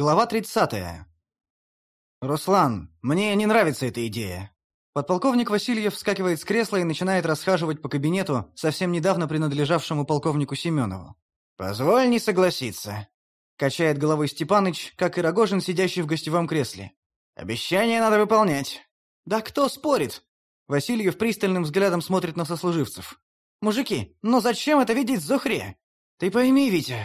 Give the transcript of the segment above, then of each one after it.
Глава 30. «Руслан, мне не нравится эта идея». Подполковник Васильев вскакивает с кресла и начинает расхаживать по кабинету, совсем недавно принадлежавшему полковнику Семенову. «Позволь не согласиться», — качает головой Степаныч, как и Рогожин, сидящий в гостевом кресле. «Обещание надо выполнять». «Да кто спорит?» Васильев пристальным взглядом смотрит на сослуживцев. «Мужики, ну зачем это видеть Зухре?» «Ты пойми, Витя...»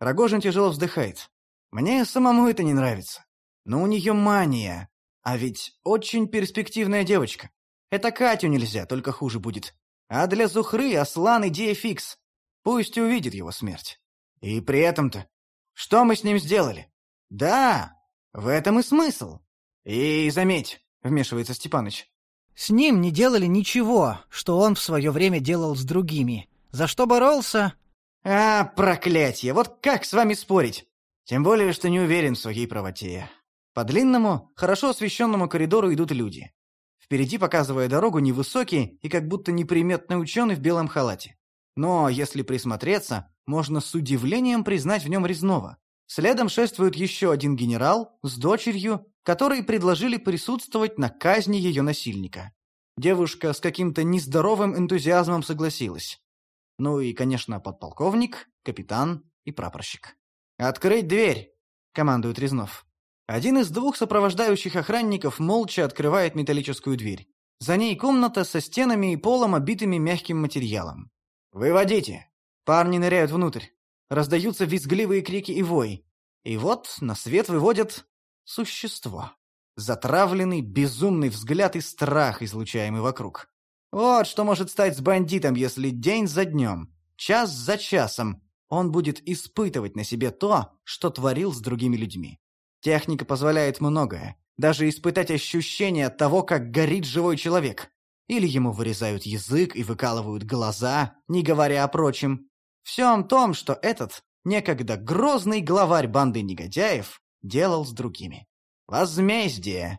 Рогожин тяжело вздыхает. Мне самому это не нравится. Но у нее мания. А ведь очень перспективная девочка. Это Катю нельзя, только хуже будет. А для Зухры Аслан идея фикс. Пусть увидит его смерть. И при этом-то... Что мы с ним сделали? Да, в этом и смысл. И заметь, вмешивается Степаныч. С ним не делали ничего, что он в свое время делал с другими. За что боролся? А, проклятие, вот как с вами спорить? Тем более, что не уверен в своей правоте. По длинному, хорошо освещенному коридору идут люди. Впереди, показывая дорогу, невысокий и как будто неприметный ученый в белом халате. Но, если присмотреться, можно с удивлением признать в нем резного. Следом шествует еще один генерал с дочерью, которые предложили присутствовать на казни ее насильника. Девушка с каким-то нездоровым энтузиазмом согласилась. Ну и, конечно, подполковник, капитан и прапорщик. «Открыть дверь!» — командует Резнов. Один из двух сопровождающих охранников молча открывает металлическую дверь. За ней комната со стенами и полом, обитыми мягким материалом. «Выводите!» Парни ныряют внутрь. Раздаются визгливые крики и вой. И вот на свет выводят существо. Затравленный, безумный взгляд и страх, излучаемый вокруг. Вот что может стать с бандитом, если день за днем, час за часом он будет испытывать на себе то, что творил с другими людьми. Техника позволяет многое, даже испытать ощущение того, как горит живой человек. Или ему вырезают язык и выкалывают глаза, не говоря о прочем. Всем том, что этот, некогда грозный главарь банды негодяев, делал с другими. Возмездие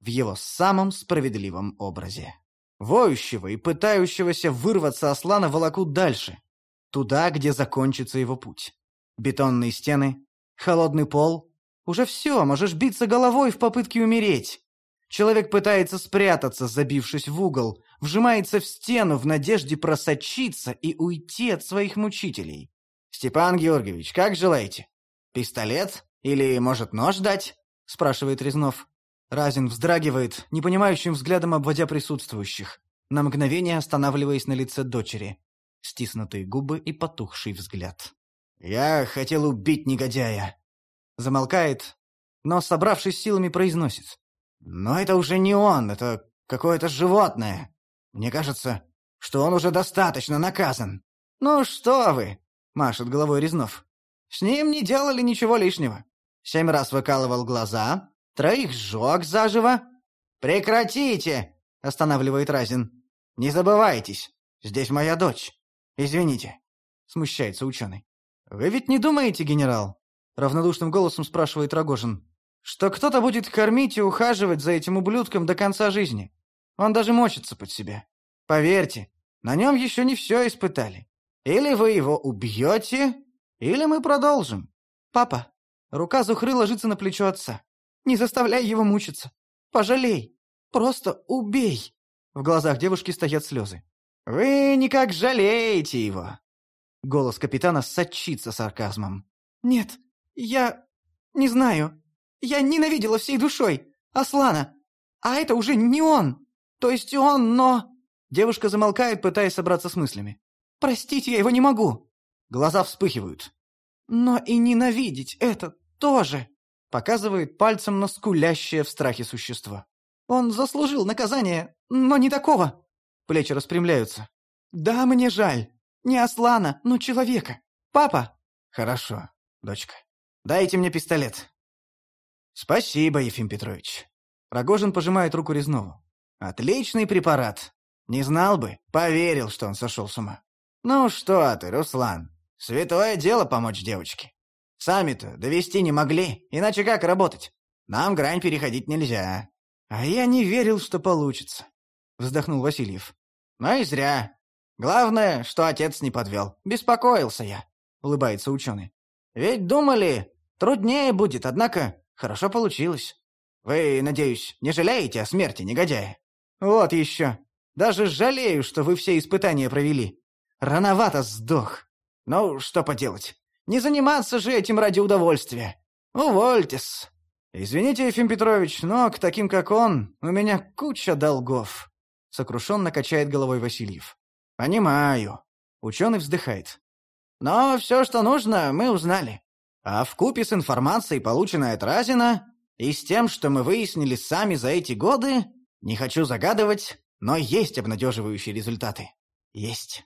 в его самом справедливом образе. Воющего и пытающегося вырваться Аслана волокут дальше, Туда, где закончится его путь. Бетонные стены, холодный пол. Уже все, можешь биться головой в попытке умереть. Человек пытается спрятаться, забившись в угол, вжимается в стену в надежде просочиться и уйти от своих мучителей. «Степан Георгиевич, как желаете? Пистолет? Или, может, нож дать?» — спрашивает Резнов. Разин вздрагивает, непонимающим взглядом обводя присутствующих, на мгновение останавливаясь на лице дочери стиснутые губы и потухший взгляд. «Я хотел убить негодяя!» Замолкает, но, собравшись силами, произносит. «Но это уже не он, это какое-то животное. Мне кажется, что он уже достаточно наказан». «Ну что вы!» — машет головой Резнов. «С ним не делали ничего лишнего. Семь раз выкалывал глаза, троих сжег заживо». «Прекратите!» — останавливает Разин. «Не забывайтесь, здесь моя дочь. «Извините», — смущается ученый. «Вы ведь не думаете, генерал?» — равнодушным голосом спрашивает Рогожин. «Что кто-то будет кормить и ухаживать за этим ублюдком до конца жизни. Он даже мочится под себя. Поверьте, на нем еще не все испытали. Или вы его убьете, или мы продолжим. Папа, рука Зухры ложится на плечо отца. Не заставляй его мучиться. Пожалей. Просто убей. В глазах девушки стоят слезы. «Вы никак жалеете его!» Голос капитана сочится сарказмом. «Нет, я... не знаю. Я ненавидела всей душой Аслана. А это уже не он. То есть он, но...» Девушка замолкает, пытаясь собраться с мыслями. «Простите, я его не могу!» Глаза вспыхивают. «Но и ненавидеть это тоже!» Показывает пальцем на скулящее в страхе существо. «Он заслужил наказание, но не такого!» Плечи распрямляются. «Да, мне жаль. Не Аслана, но человека. Папа!» «Хорошо, дочка. Дайте мне пистолет». «Спасибо, Ефим Петрович». Рогожин пожимает руку Резнову. «Отличный препарат. Не знал бы, поверил, что он сошел с ума». «Ну что ты, Руслан, святое дело помочь девочке. Сами-то довести не могли, иначе как работать? Нам грань переходить нельзя». «А я не верил, что получится вздохнул Васильев. «Ну и зря. Главное, что отец не подвел. Беспокоился я», — улыбается ученый. «Ведь думали, Труднее будет, однако хорошо получилось. Вы, надеюсь, не жалеете о смерти негодяя? Вот еще. Даже жалею, что вы все испытания провели. Рановато сдох. Ну, что поделать. Не заниматься же этим ради удовольствия. Увольтесь. Извините, Ефим Петрович, но к таким, как он, у меня куча долгов. Сокрушенно качает головой Васильев. Понимаю. Ученый вздыхает. Но все, что нужно, мы узнали. А в купе с информацией, полученной от Разина, и с тем, что мы выяснили сами за эти годы, не хочу загадывать, но есть обнадеживающие результаты. Есть.